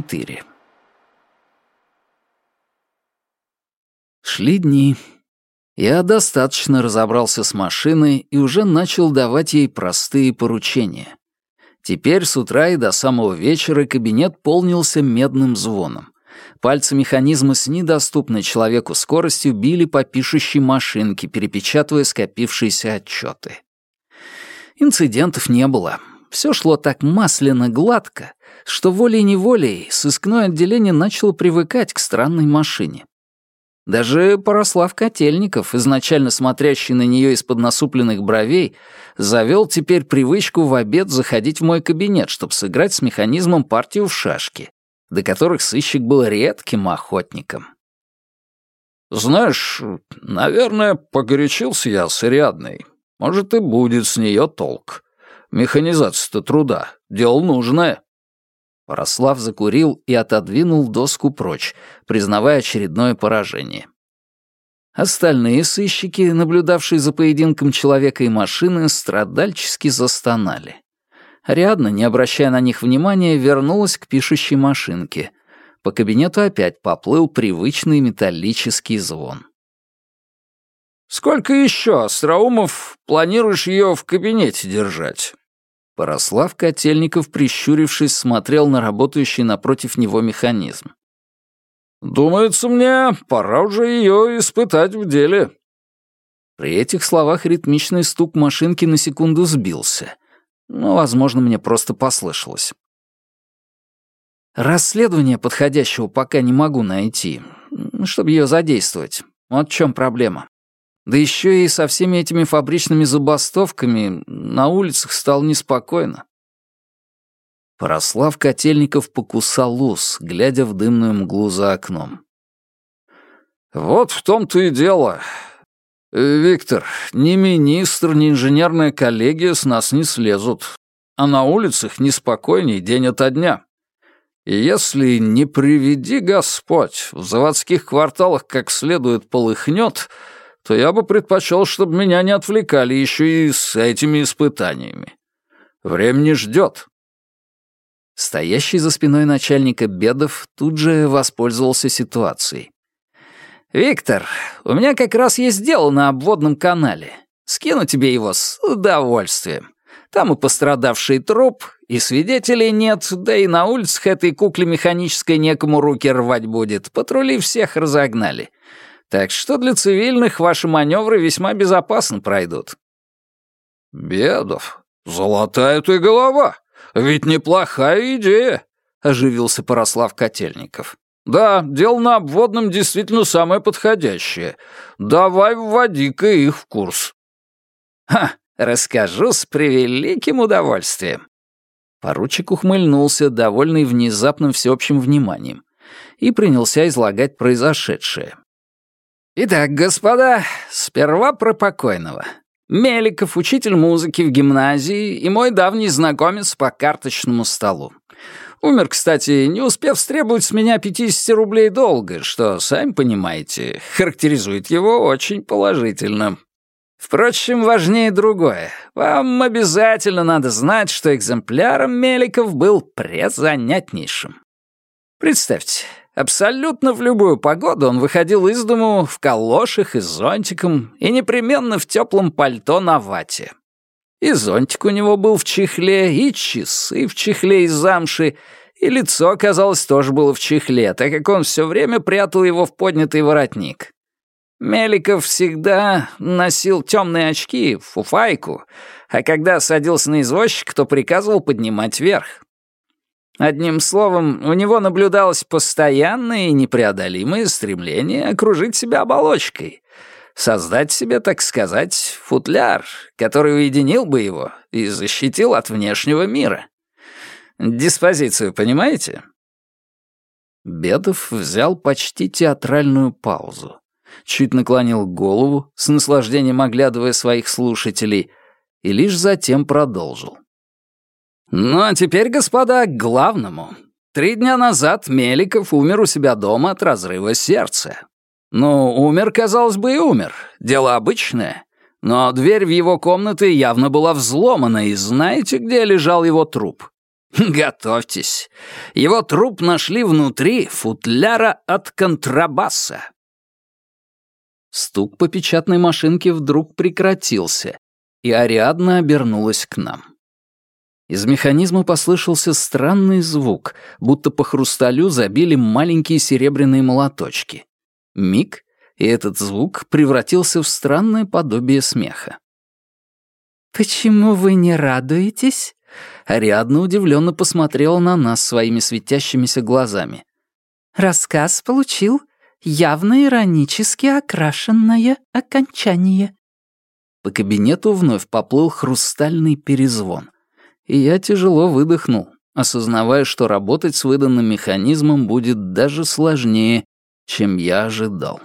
24. Шли дни. Я достаточно разобрался с машиной и уже начал давать ей простые поручения. Теперь с утра и до самого вечера кабинет полнился медным звоном. Пальцы механизма с недоступной человеку скоростью били по пишущей машинке, перепечатывая скопившиеся отчеты. Инцидентов не было. Все шло так масляно гладко, что волей-неволей сыскное отделение начало привыкать к странной машине. Даже Порослав Котельников, изначально смотрящий на нее из-под насупленных бровей, завел теперь привычку в обед заходить в мой кабинет, чтобы сыграть с механизмом партию в шашки, до которых сыщик был редким охотником. «Знаешь, наверное, погорячился я с Ариадной. Может, и будет с нее толк. Механизация-то труда, дело нужное». Порослав закурил и отодвинул доску прочь, признавая очередное поражение. Остальные сыщики, наблюдавшие за поединком человека и машины, страдальчески застонали. Ариадна, не обращая на них внимания, вернулась к пишущей машинке. По кабинету опять поплыл привычный металлический звон. «Сколько еще, Остроумов, планируешь ее в кабинете держать?» Порослав Котельников, прищурившись, смотрел на работающий напротив него механизм. «Думается мне, пора уже ее испытать в деле». При этих словах ритмичный стук машинки на секунду сбился. Но, возможно, мне просто послышалось. Расследование подходящего пока не могу найти, чтобы ее задействовать. Вот в чем проблема. Да еще и со всеми этими фабричными забастовками на улицах стало неспокойно. Порослав Котельников покусал ус, глядя в дымную мглу за окном. «Вот в том-то и дело. Виктор, ни министр, ни инженерная коллегия с нас не слезут, а на улицах неспокойней день ото дня. И если не приведи Господь, в заводских кварталах как следует полыхнет, — то я бы предпочел, чтобы меня не отвлекали еще и с этими испытаниями. Время не ждет. Стоящий за спиной начальника Бедов тут же воспользовался ситуацией. «Виктор, у меня как раз есть дело на обводном канале. Скину тебе его с удовольствием. Там и пострадавший труп, и свидетелей нет, да и на улицах этой кукле механической некому руки рвать будет. Патрули всех разогнали. Так что для цивильных ваши маневры весьма безопасно пройдут». «Бедов, золотая ты голова! Ведь неплохая идея!» — оживился Порослав Котельников. «Да, дело на обводном действительно самое подходящее. Давай вводи-ка их в курс». «Ха, расскажу с превеликим удовольствием». Поручик ухмыльнулся, довольный внезапным всеобщим вниманием, и принялся излагать произошедшее. Итак, господа, сперва про покойного. Меликов, учитель музыки в гимназии и мой давний знакомец по карточному столу. Умер, кстати, не успев стребовать с меня 50 рублей долга, что, сами понимаете, характеризует его очень положительно. Впрочем, важнее другое. Вам обязательно надо знать, что экземпляром Меликов был презанятнейшим. Представьте, Абсолютно в любую погоду он выходил из дому в калошах и зонтиком, и непременно в теплом пальто на вате. И зонтик у него был в чехле, и часы в чехле из замши, и лицо, казалось, тоже было в чехле, так как он все время прятал его в поднятый воротник. Меликов всегда носил темные очки, фуфайку, а когда садился на извозчик, то приказывал поднимать вверх. Одним словом, у него наблюдалось постоянное и непреодолимое стремление окружить себя оболочкой, создать себе, так сказать, футляр, который уединил бы его и защитил от внешнего мира. Диспозицию понимаете? Бедов взял почти театральную паузу, чуть наклонил голову, с наслаждением оглядывая своих слушателей, и лишь затем продолжил. Ну а теперь, господа, к главному. Три дня назад Меликов умер у себя дома от разрыва сердца. Ну, умер, казалось бы, и умер. Дело обычное. Но дверь в его комнаты явно была взломана, и знаете, где лежал его труп? Готовьтесь. Его труп нашли внутри футляра от контрабаса. Стук по печатной машинке вдруг прекратился, и Ариадна обернулась к нам. Из механизма послышался странный звук, будто по хрусталю забили маленькие серебряные молоточки. Миг, и этот звук превратился в странное подобие смеха. «Почему вы не радуетесь?» Ариадна удивленно посмотрела на нас своими светящимися глазами. «Рассказ получил явно иронически окрашенное окончание». По кабинету вновь поплыл хрустальный перезвон. И я тяжело выдохнул, осознавая, что работать с выданным механизмом будет даже сложнее, чем я ожидал.